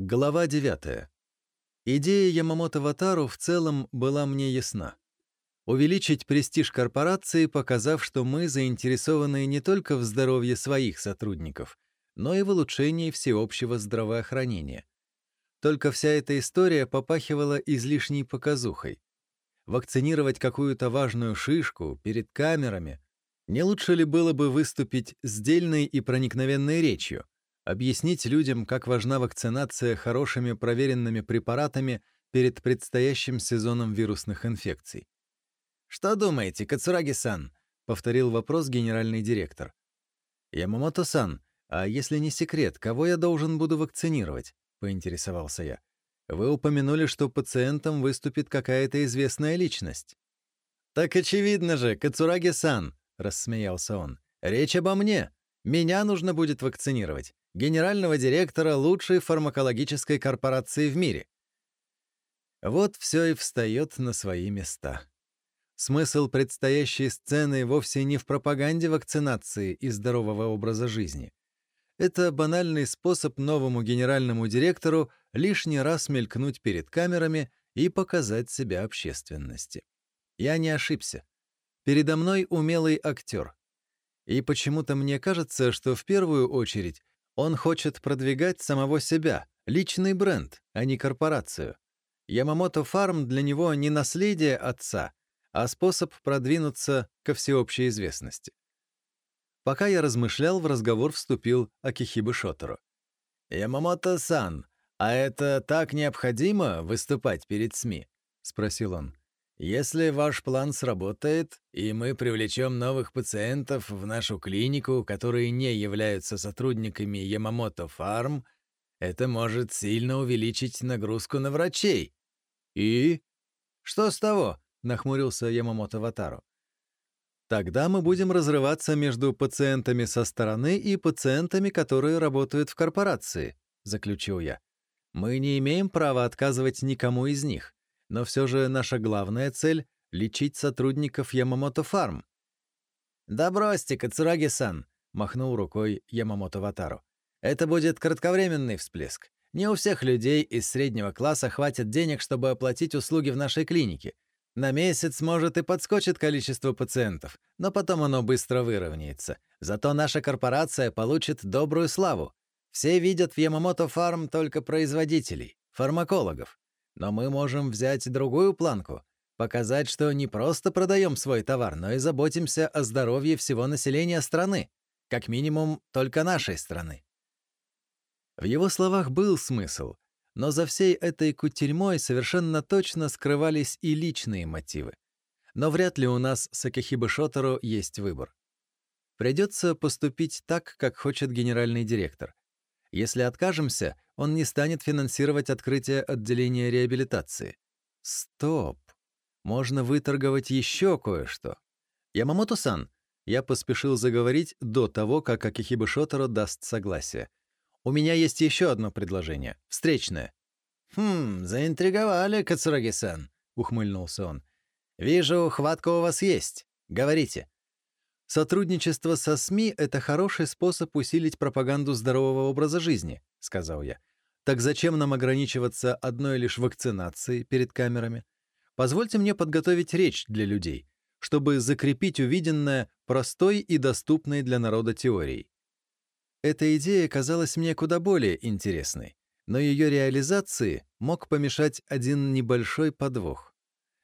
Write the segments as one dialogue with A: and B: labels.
A: Глава 9. Идея Ямамото Ватару в целом была мне ясна. Увеличить престиж корпорации, показав, что мы заинтересованы не только в здоровье своих сотрудников, но и в улучшении всеобщего здравоохранения. Только вся эта история попахивала излишней показухой. Вакцинировать какую-то важную шишку перед камерами не лучше ли было бы выступить с дельной и проникновенной речью, объяснить людям, как важна вакцинация хорошими проверенными препаратами перед предстоящим сезоном вирусных инфекций. «Что думаете, Кацураги-сан?» — повторил вопрос генеральный директор. «Ямамото-сан, а если не секрет, кого я должен буду вакцинировать?» — поинтересовался я. «Вы упомянули, что пациентом выступит какая-то известная личность». «Так очевидно же, Кацураги-сан!» — рассмеялся он. «Речь обо мне. Меня нужно будет вакцинировать генерального директора лучшей фармакологической корпорации в мире. Вот все и встает на свои места. Смысл предстоящей сцены вовсе не в пропаганде вакцинации и здорового образа жизни. Это банальный способ новому генеральному директору лишний раз мелькнуть перед камерами и показать себя общественности. Я не ошибся. Передо мной умелый актер. И почему-то мне кажется, что в первую очередь он хочет продвигать самого себя, личный бренд, а не корпорацию. Ямамото Фарм для него не наследие отца, а способ продвинуться ко всеобщей известности. Пока я размышлял, в разговор вступил Акихибы Шоторо. «Ямамото-сан, а это так необходимо выступать перед СМИ?» — спросил он. Если ваш план сработает, и мы привлечем новых пациентов в нашу клинику, которые не являются сотрудниками Ямамото Фарм, это может сильно увеличить нагрузку на врачей. И? Что с того? нахмурился Ямамото Ватару. Тогда мы будем разрываться между пациентами со стороны и пациентами, которые работают в корпорации, заключил я. Мы не имеем права отказывать никому из них. Но все же наша главная цель — лечить сотрудников Ямамото Фарм. «Да бросьте, Кацураги-сан!» — махнул рукой Ямамото Ватару. «Это будет кратковременный всплеск. Не у всех людей из среднего класса хватит денег, чтобы оплатить услуги в нашей клинике. На месяц, может, и подскочит количество пациентов, но потом оно быстро выровняется. Зато наша корпорация получит добрую славу. Все видят в Ямамото Фарм только производителей, фармакологов. Но мы можем взять другую планку, показать, что не просто продаем свой товар, но и заботимся о здоровье всего населения страны, как минимум только нашей страны. В его словах был смысл, но за всей этой кутерьмой совершенно точно скрывались и личные мотивы. Но вряд ли у нас с Акихибо Шоторо есть выбор. Придется поступить так, как хочет генеральный директор. Если откажемся, он не станет финансировать открытие отделения реабилитации. Стоп. Можно выторговать еще кое-что. Ямамото-сан, я поспешил заговорить до того, как Шоторо даст согласие. У меня есть еще одно предложение. Встречное. «Хм, заинтриговали, Кацураги-сан», — ухмыльнулся он. «Вижу, хватка у вас есть. Говорите». «Сотрудничество со СМИ — это хороший способ усилить пропаганду здорового образа жизни», — сказал я. «Так зачем нам ограничиваться одной лишь вакцинацией перед камерами? Позвольте мне подготовить речь для людей, чтобы закрепить увиденное простой и доступной для народа теорией». Эта идея казалась мне куда более интересной, но ее реализации мог помешать один небольшой подвох.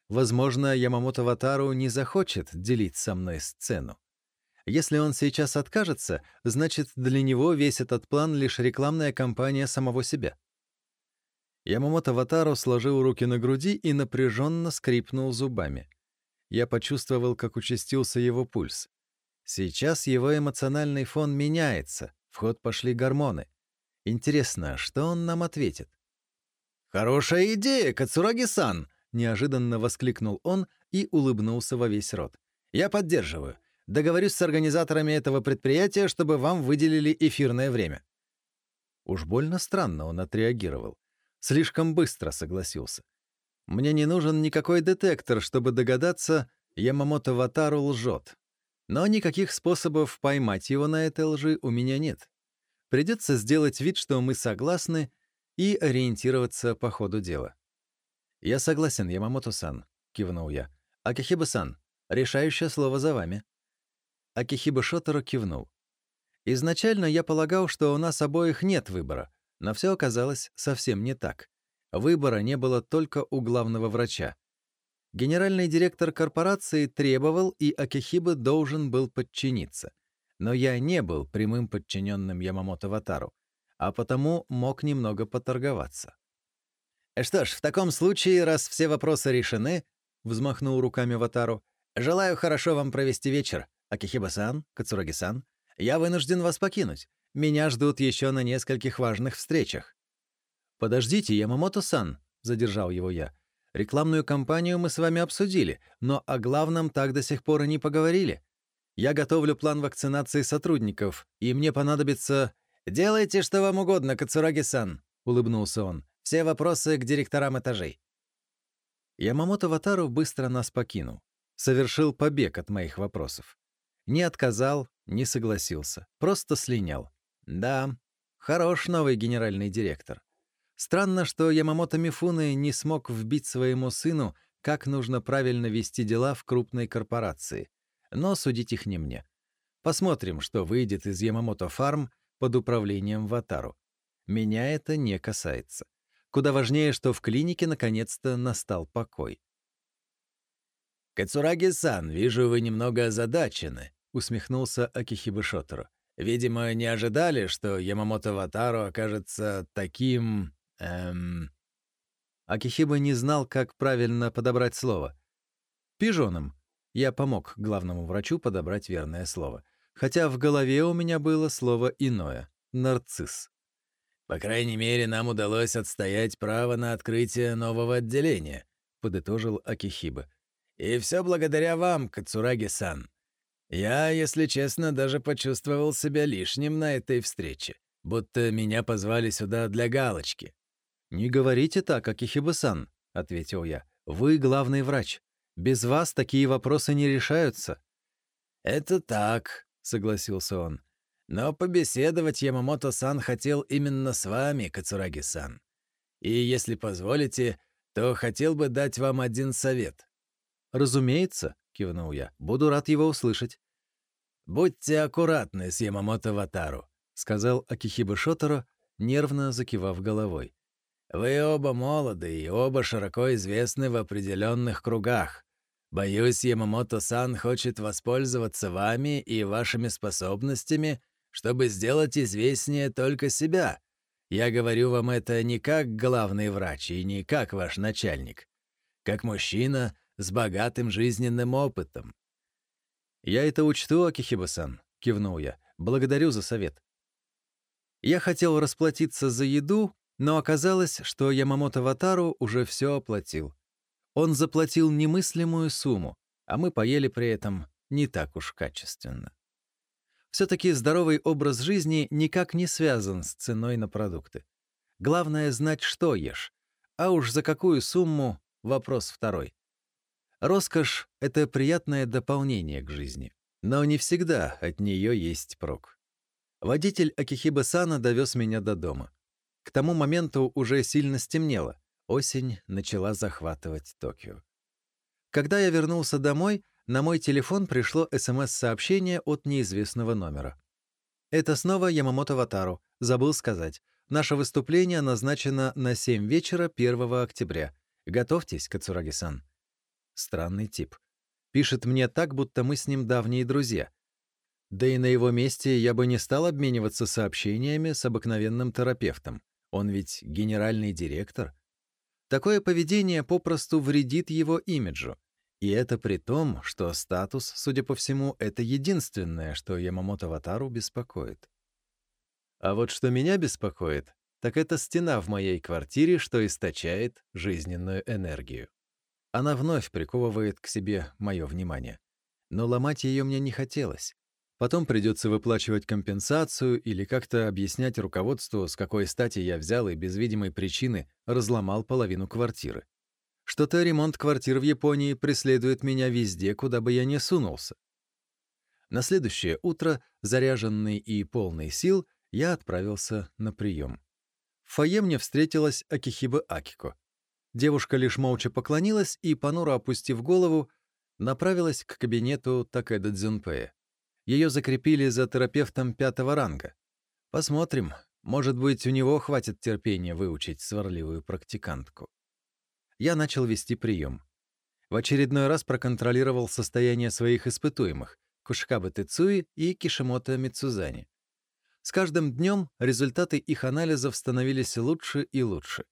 A: Возможно, Ямамото Ватару не захочет делить со мной сцену. Если он сейчас откажется, значит, для него весь этот план — лишь рекламная кампания самого себя. Ямамото Ватару сложил руки на груди и напряженно скрипнул зубами. Я почувствовал, как участился его пульс. Сейчас его эмоциональный фон меняется, в ход пошли гормоны. Интересно, что он нам ответит? «Хорошая идея, Кацураги-сан!» — неожиданно воскликнул он и улыбнулся во весь рот. «Я поддерживаю. Договорюсь с организаторами этого предприятия, чтобы вам выделили эфирное время». Уж больно странно он отреагировал. Слишком быстро согласился. Мне не нужен никакой детектор, чтобы догадаться, Ямамото Ватару лжет. Но никаких способов поймать его на этой лжи у меня нет. Придется сделать вид, что мы согласны, и ориентироваться по ходу дела. «Я согласен, Ямамото-сан», — кивнул я. «Акихиба-сан, решающее слово за вами». Акихиба Шоторо кивнул. Изначально я полагал, что у нас обоих нет выбора, но все оказалось совсем не так. Выбора не было только у главного врача. Генеральный директор корпорации требовал, и Акихиба должен был подчиниться. Но я не был прямым подчиненным Ямамото Ватару, а потому мог немного поторговаться. «Что ж, в таком случае, раз все вопросы решены», — взмахнул руками Ватару, «желаю хорошо вам провести вечер, Акихиба-сан, Кацураги-сан. Я вынужден вас покинуть. Меня ждут еще на нескольких важных встречах». «Подождите, Ямамото-сан», — задержал его я. «Рекламную кампанию мы с вами обсудили, но о главном так до сих пор и не поговорили. Я готовлю план вакцинации сотрудников, и мне понадобится...» «Делайте, что вам угодно, Кацураги-сан», — улыбнулся он. «Все вопросы к директорам этажей». Ямамото Ватару быстро нас покинул. Совершил побег от моих вопросов. Не отказал, не согласился. Просто слинял. Да, хорош новый генеральный директор. Странно, что Ямамото Мифуны не смог вбить своему сыну, как нужно правильно вести дела в крупной корпорации но судить их не мне. Посмотрим, что выйдет из Ямамото Фарм под управлением Ватару. Меня это не касается. Куда важнее, что в клинике наконец-то настал покой. «Кацураги-сан, вижу, вы немного озадачены», — усмехнулся Акихибы Шоторо. «Видимо, не ожидали, что Ямамото Ватару окажется таким... эм...» Акихиба не знал, как правильно подобрать слово. «Пижоном», я помог главному врачу подобрать верное слово. Хотя в голове у меня было слово иное — нарцисс. «По крайней мере, нам удалось отстоять право на открытие нового отделения», — подытожил Акихиба. «И все благодаря вам, Кацураги-сан. Я, если честно, даже почувствовал себя лишним на этой встрече, будто меня позвали сюда для галочки». «Не говорите так, Акихиба-сан», — ответил я. «Вы главный врач. Без вас такие вопросы не решаются». «Это так», — согласился он. «Но побеседовать Ямамото-сан хотел именно с вами, Кацураги-сан. И если позволите, то хотел бы дать вам один совет». «Разумеется», — кивнул я, — «буду рад его услышать». «Будьте аккуратны с Ямамото Ватару», — сказал Акихиба Шоторо, нервно закивав головой. «Вы оба молоды и оба широко известны в определенных кругах. Боюсь, Ямамото-сан хочет воспользоваться вами и вашими способностями, чтобы сделать известнее только себя. Я говорю вам это не как главный врач и не как ваш начальник. Как мужчина с богатым жизненным опытом. «Я это учту, Акихиба-сан», — кивнул я. «Благодарю за совет». Я хотел расплатиться за еду, но оказалось, что Ямамото Ватару уже все оплатил. Он заплатил немыслимую сумму, а мы поели при этом не так уж качественно. Все-таки здоровый образ жизни никак не связан с ценой на продукты. Главное — знать, что ешь, а уж за какую сумму — вопрос второй. Роскошь — это приятное дополнение к жизни, но не всегда от нее есть прок. Водитель Акихиба-сана довез меня до дома. К тому моменту уже сильно стемнело, Осень начала захватывать Токио. Когда я вернулся домой, на мой телефон пришло СМС-сообщение от неизвестного номера. «Это снова Ямамото Ватару. Забыл сказать. Наше выступление назначено на 7 вечера 1 октября. Готовьтесь, Кацураги-сан». Странный тип. Пишет мне так, будто мы с ним давние друзья. Да и на его месте я бы не стал обмениваться сообщениями с обыкновенным терапевтом. Он ведь генеральный директор — Такое поведение попросту вредит его имиджу. И это при том, что статус, судя по всему, это единственное, что Ямамото Ватару беспокоит. А вот что меня беспокоит, так это стена в моей квартире, что источает жизненную энергию. Она вновь приковывает к себе мое внимание. Но ломать ее мне не хотелось. Потом придется выплачивать компенсацию или как-то объяснять руководству, с какой стати я взял и без видимой причины разломал половину квартиры. Что-то ремонт квартир в Японии преследует меня везде, куда бы я ни сунулся. На следующее утро, заряженный и полный сил, я отправился на прием. В фойе мне встретилась Акихиба Акико. Девушка лишь молча поклонилась и, понуро опустив голову, направилась к кабинету Такэда Дзюнпэя. Ее закрепили за терапевтом пятого ранга. Посмотрим, может быть, у него хватит терпения выучить сварливую практикантку. Я начал вести прием. В очередной раз проконтролировал состояние своих испытуемых — Кушкабы Тецуи и Кишимото Мицузани. С каждым днем результаты их анализов становились лучше и лучше,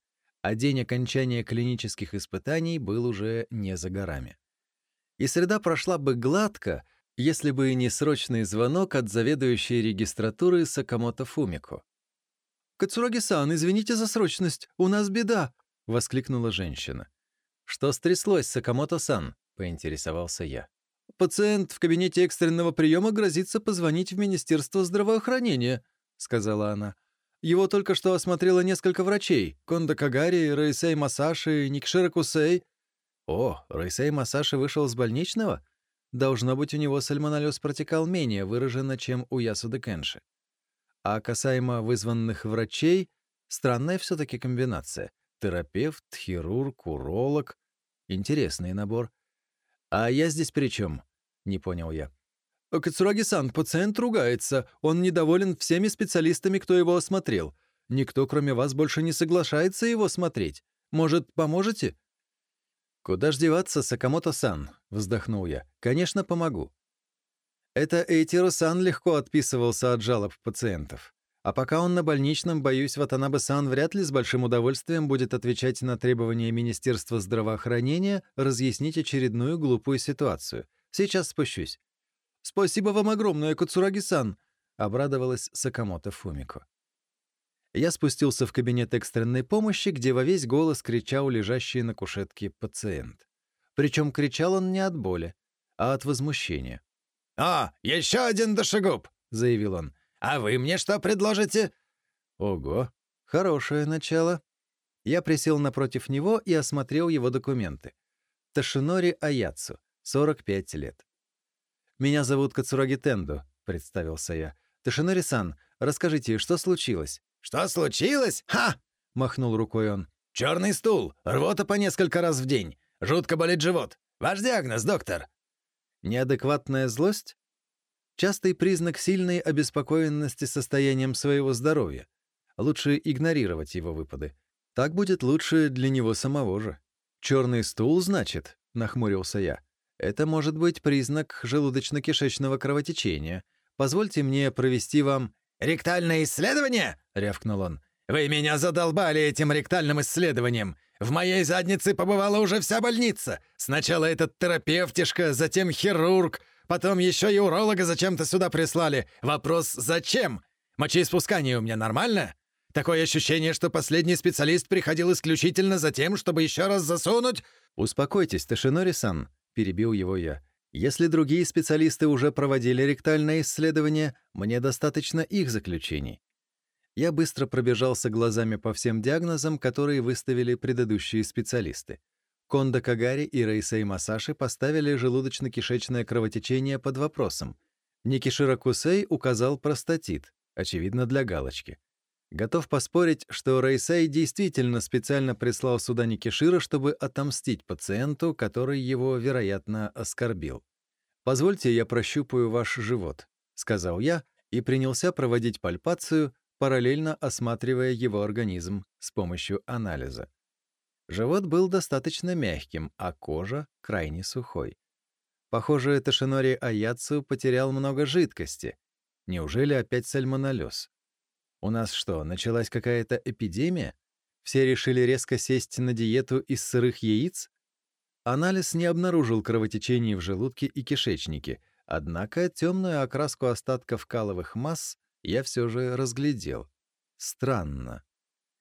A: а день окончания клинических испытаний был уже не за горами. И среда прошла бы гладко, если бы не срочный звонок от заведующей регистратуры Сакамото Фумико.
B: «Кацураги-сан, извините за срочность, у нас беда!» — воскликнула женщина.
A: «Что стряслось, Сакамото-сан?» — поинтересовался я.
B: «Пациент в кабинете экстренного приема грозится позвонить в Министерство здравоохранения», — сказала она. «Его только что осмотрело несколько врачей — Кондо Кагари, Рейсей Масаши, Никшира Кусей».
A: «О, Рейсей Масаши вышел с больничного? Должно быть, у него сальмонеллез протекал менее выраженно, чем у Ясуды Кенши. А касаемо вызванных врачей, странная все таки комбинация. Терапевт, хирург, уролог. Интересный набор. А я здесь при чем? Не понял я.
B: Кацураги-сан, пациент ругается. Он недоволен всеми специалистами, кто его осмотрел. Никто, кроме вас, больше не соглашается его смотреть. Может, поможете?
A: «Куда ж деваться, Сакамото-сан?» — вздохнул я. «Конечно, помогу. Это Эйтиро-сан легко отписывался от жалоб пациентов. А пока он на больничном, боюсь, Ватанабе-сан вряд ли с большим удовольствием будет отвечать на требования Министерства здравоохранения разъяснить очередную глупую ситуацию. Сейчас спущусь.
B: «Спасибо вам огромное, Кацураги-сан!»
A: — обрадовалась Сакамото Фумико. Я спустился в кабинет экстренной помощи, где во весь голос кричал лежащий на кушетке пациент. Причем кричал он не от боли, а от возмущения.
C: «О, еще один душегуб!» — заявил он. «А вы мне что предложите?»
A: Ого, хорошее начало. Я присел напротив него и осмотрел его документы. Ташинори Аяцу, 45 лет. «Меня зовут Кацураги Тендо», — представился я. «Ташинори-сан, расскажите, что случилось?»
C: «Что случилось? Ха!» — махнул рукой он. «Черный стул, рвота по несколько раз в день, жутко болит живот. Ваш диагноз, доктор?»
A: Неадекватная злость? Частый признак сильной обеспокоенности состоянием своего здоровья. Лучше игнорировать его выпады. Так будет лучше для него самого же. «Черный стул, значит?» — нахмурился я. «Это может быть признак желудочно-кишечного кровотечения. Позвольте мне провести вам...»
C: «Ректальное исследование?» — рявкнул он. «Вы меня задолбали этим ректальным исследованием. В моей заднице побывала уже вся больница. Сначала этот терапевтишка, затем хирург, потом еще и уролога зачем-то сюда прислали. Вопрос «зачем?» Мочеиспускание у меня нормально? Такое ощущение, что последний специалист приходил исключительно за тем, чтобы еще раз засунуть...
A: «Успокойтесь, Ташинори-сан», — перебил его я. «Если другие специалисты уже проводили ректальное исследование, мне достаточно их заключений. Я быстро пробежался глазами по всем диагнозам, которые выставили предыдущие специалисты. Кондо Кагари и Рейсей Масаши поставили желудочно-кишечное кровотечение под вопросом. Никишира Кусей указал простатит, очевидно, для галочки. Готов поспорить, что Рейсей действительно специально прислал сюда Никишира, чтобы отомстить пациенту, который его, вероятно, оскорбил. «Позвольте, я прощупаю ваш живот», — сказал я и принялся проводить пальпацию, параллельно осматривая его организм с помощью анализа. Живот был достаточно мягким, а кожа — крайне сухой. Похоже, Ташинори Аяцу потерял много жидкости. Неужели опять сальмонеллез? У нас что, началась какая-то эпидемия? Все решили резко сесть на диету из сырых яиц? Анализ не обнаружил кровотечений в желудке и кишечнике, однако темную окраску остатков каловых масс я все же разглядел. Странно.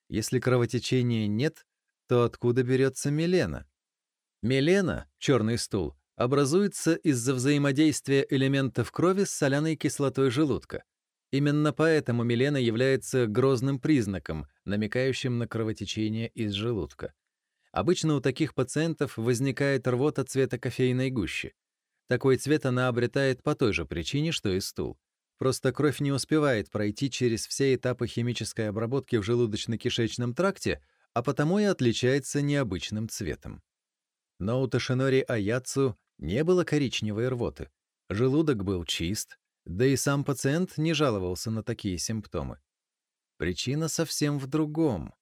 A: Если кровотечения нет, то откуда берется мелена? Мелена, черный стул, образуется из-за взаимодействия элементов крови с соляной кислотой желудка. Именно поэтому мелена является грозным признаком, намекающим на кровотечение из желудка. Обычно у таких пациентов возникает рвота цвета кофейной гущи. Такой цвет она обретает по той же причине, что и стул. Просто кровь не успевает пройти через все этапы химической обработки в желудочно-кишечном тракте, а потому и отличается необычным цветом. Но у Тошинори Аяцу не было коричневой рвоты. Желудок был чист, да и сам пациент не жаловался на такие симптомы. Причина совсем в другом.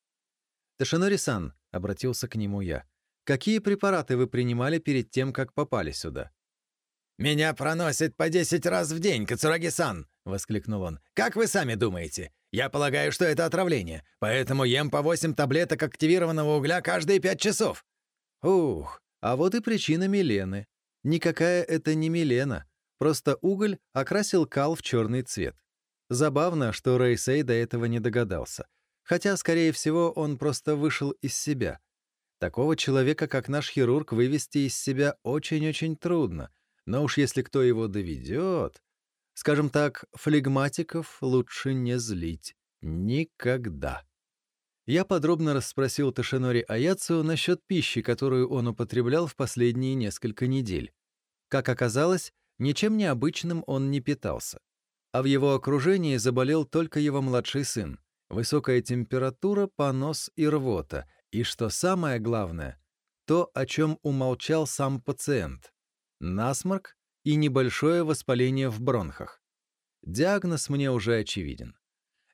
A: «Тошинори-сан», — обратился к нему я, — «какие препараты вы принимали перед тем, как попали сюда?»
C: «Меня проносит по десять раз в день, Кацураги-сан!» — воскликнул он. «Как вы сами думаете? Я полагаю, что это отравление, поэтому ем по восемь таблеток активированного угля каждые пять часов».
A: «Ух, а вот и причина Милены. Никакая это не Милена, просто уголь окрасил кал в черный цвет. Забавно, что Рейсей до этого не догадался. Хотя, скорее всего, он просто вышел из себя. Такого человека, как наш хирург, вывести из себя очень-очень трудно — но уж если кто его доведет... Скажем так, флегматиков лучше не злить. Никогда. Я подробно расспросил Ташинори Аяцу насчет пищи, которую он употреблял в последние несколько недель. Как оказалось, ничем необычным он не питался. А в его окружении заболел только его младший сын. Высокая температура, понос и рвота. И что самое главное, то, о чем умолчал сам пациент насморк и небольшое воспаление в бронхах. Диагноз мне уже очевиден.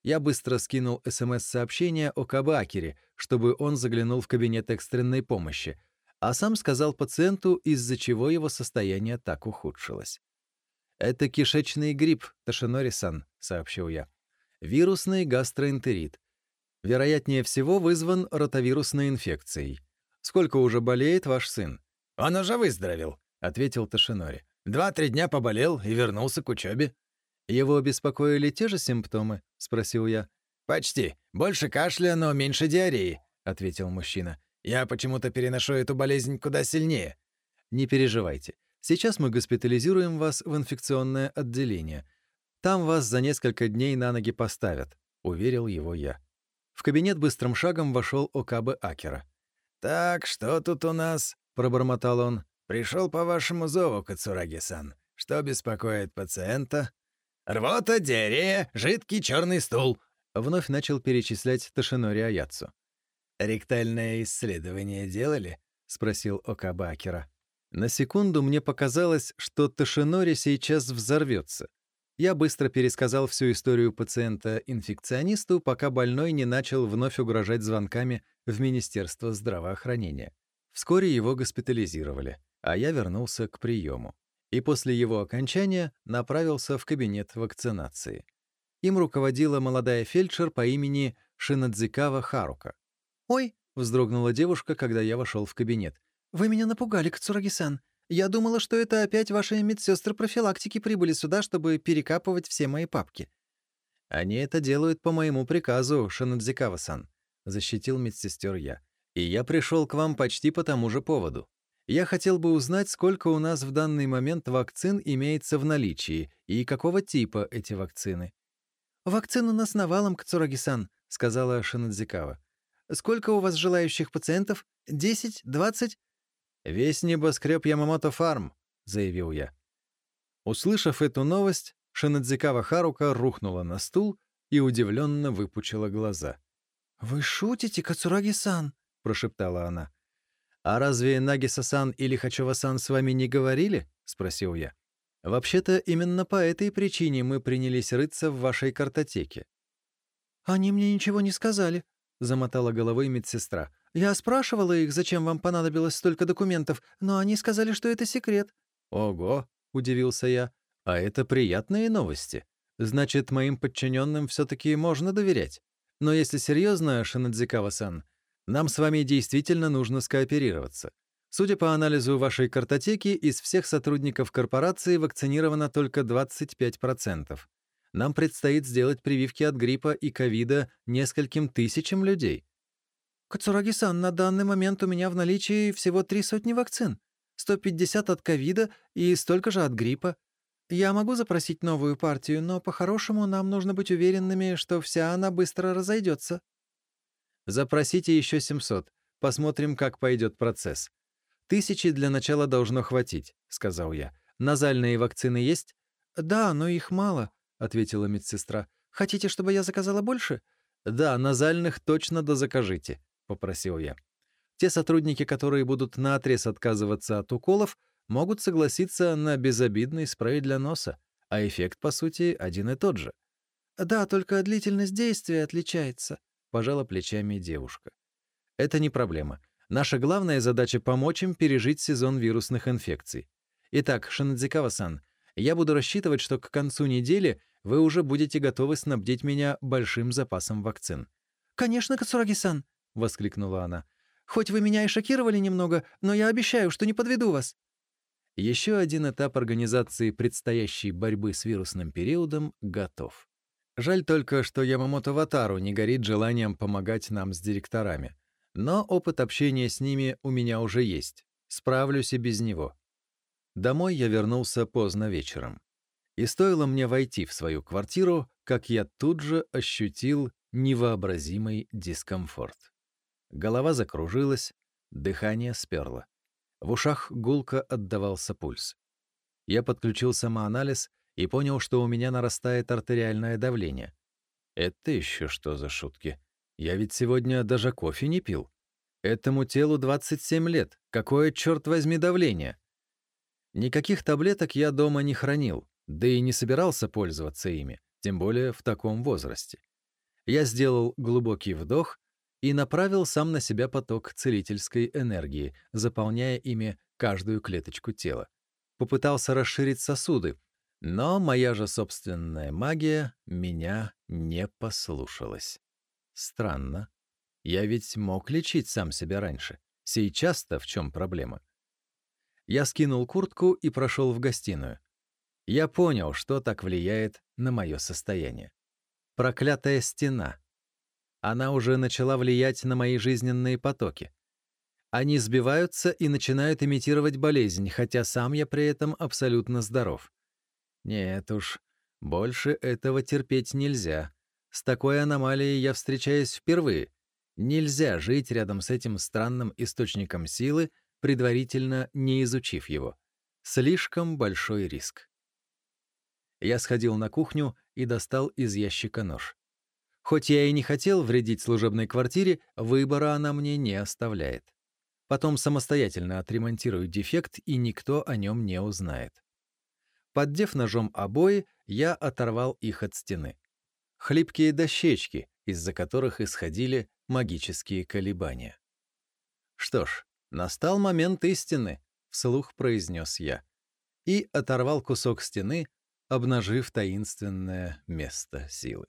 A: Я быстро скинул СМС-сообщение о Кабакере, чтобы он заглянул в кабинет экстренной помощи, а сам сказал пациенту, из-за чего его состояние так ухудшилось. «Это кишечный грипп, Тошинори-сан», — сообщил я. «Вирусный гастроэнтерит. Вероятнее всего вызван ротовирусной инфекцией. Сколько уже болеет ваш сын?»
C: «Он уже выздоровел», — ответил Тошинори. «Два-три дня поболел и вернулся к учебе».
A: «Его беспокоили те же симптомы?» — спросил я.
C: «Почти. Больше кашля, но меньше диареи», — ответил мужчина. «Я почему-то переношу эту болезнь куда сильнее».
A: «Не переживайте. Сейчас мы госпитализируем вас в инфекционное отделение. Там вас за несколько дней на ноги поставят», — уверил его я. В кабинет быстрым шагом вошел Окабе Акера.
C: «Так, что тут у нас?» — пробормотал он. Пришел по вашему зову, Кацураги-сан. Что беспокоит пациента? Рвота, диарея, жидкий черный стул.
A: Вновь начал перечислять Тошинори Аяцу.
C: «Ректальное исследование делали?» — спросил Окаба Акера.
A: На секунду мне показалось, что Тошинори сейчас взорвется. Я быстро пересказал всю историю пациента инфекционисту, пока больной не начал вновь угрожать звонками в Министерство здравоохранения. Вскоре его госпитализировали а я вернулся к приему. И после его окончания направился в кабинет вакцинации. Им руководила молодая фельдшер по имени Шинадзикава Харука. «Ой!» — вздрогнула девушка, когда я вошел в кабинет. «Вы меня напугали, Кацураги-сан. Я думала, что это опять ваши медсестры профилактики прибыли сюда, чтобы перекапывать все мои папки». «Они это делают по моему приказу, Шинадзикава-сан», — защитил медсестер я. «И я пришел к вам почти по тому же поводу. Я хотел бы узнать, сколько у нас в данный момент вакцин имеется в наличии и какого типа эти вакцины. «Вакцин у нас навалом, Кацураги-сан», — сказала Шинадзикава. «Сколько у вас желающих пациентов? Десять? Двадцать?» «Весь небоскреб Ямамото Фарм», — заявил я. Услышав эту новость, Шинадзикава Харука рухнула на стул и удивленно выпучила глаза. «Вы шутите, Кацураги-сан?» — прошептала она. «А разве Нагиса-сан или Хачова-сан с вами не говорили?» — спросил я. «Вообще-то именно по этой причине мы принялись рыться в вашей картотеке». «Они мне ничего не сказали», — замотала головой медсестра. «Я спрашивала их, зачем вам понадобилось столько документов, но они сказали, что это секрет». «Ого», — удивился я, — «а это приятные новости. Значит, моим подчиненным все-таки можно доверять. Но если серьезно, Шинадзикава-сан, нам с вами действительно нужно скооперироваться. Судя по анализу вашей картотеки, из всех сотрудников корпорации вакцинировано только 25%. Нам предстоит сделать прививки от гриппа и ковида нескольким тысячам людей. Кацураги-сан, на данный момент у меня в наличии всего три сотни вакцин. 150 от ковида и столько же от гриппа. Я могу запросить новую партию, но по-хорошему нам нужно быть уверенными, что вся она быстро разойдется. Запросите еще 700. Посмотрим, как пойдет процесс. Тысячи для начала должно хватить, сказал я. Назальные вакцины есть? Да, но их мало, ответила медсестра.
B: «Хотите, чтобы я заказала больше?»
A: «Да, назальных точно дозакажите», — попросил я. Те сотрудники, которые будут наотрез отказываться от уколов, могут согласиться на безобидный спрей для носа, а эффект, по сути, один и тот же.
B: «Да, только длительность действия отличается», — пожала плечами девушка.
A: «Это не проблема. Наша главная задача — помочь им пережить сезон вирусных инфекций. Итак, Шинадзикава-сан, я буду рассчитывать, что к концу недели вы уже будете готовы снабдить меня большим запасом вакцин».
B: «Конечно, Кацураги-сан!» — воскликнула она. «Хоть вы меня и шокировали немного, но я обещаю, что не подведу вас».
A: Еще один этап организации предстоящей борьбы с вирусным периодом готов. Жаль только, что Ямамото Ватару не горит желанием помогать нам с директорами. Но опыт общения с ними у меня уже есть. Справлюсь и без него. Домой я вернулся поздно вечером. И стоило мне войти в свою квартиру, как я тут же ощутил невообразимый дискомфорт. Голова закружилась, дыхание сперло. В ушах гулко отдавался пульс. Я подключил самоанализ и понял, что у меня нарастает артериальное давление. Это еще что за шутки? Я ведь сегодня даже кофе не пил. Этому телу 27 лет. Какое, черт возьми, давление? Никаких таблеток я дома не хранил, да и не собирался пользоваться ими, тем более в таком возрасте. Я сделал глубокий вдох и направил сам на себя поток целительской энергии, заполняя ими каждую клеточку тела. Попытался расширить сосуды, но моя же собственная магия меня не послушалась. Странно. Я ведь мог лечить сам себя раньше. Сейчас-то в чем проблема? Я скинул куртку и прошел в гостиную. Я понял, что так влияет на мое состояние. Проклятая стена. Она уже начала влиять на мои жизненные потоки. Они сбиваются и начинают имитировать болезнь, хотя сам я при этом абсолютно здоров. Нет уж, больше этого терпеть нельзя. С такой аномалией я встречаюсь впервые. Нельзя жить рядом с этим странным источником силы, предварительно не изучив его. Слишком большой риск. Я сходил на кухню и достал из ящика нож. Хоть я и не хотел вредить служебной квартире, выбора она мне не оставляет. Потом самостоятельно отремонтирую дефект, и никто о нем не узнает. Поддев ножом обои, я оторвал их от стены хлипкие дощечки, из-за которых исходили магические колебания. «Что ж, настал момент истины», — вслух произнес я, и оторвал кусок стены, обнажив таинственное место силы.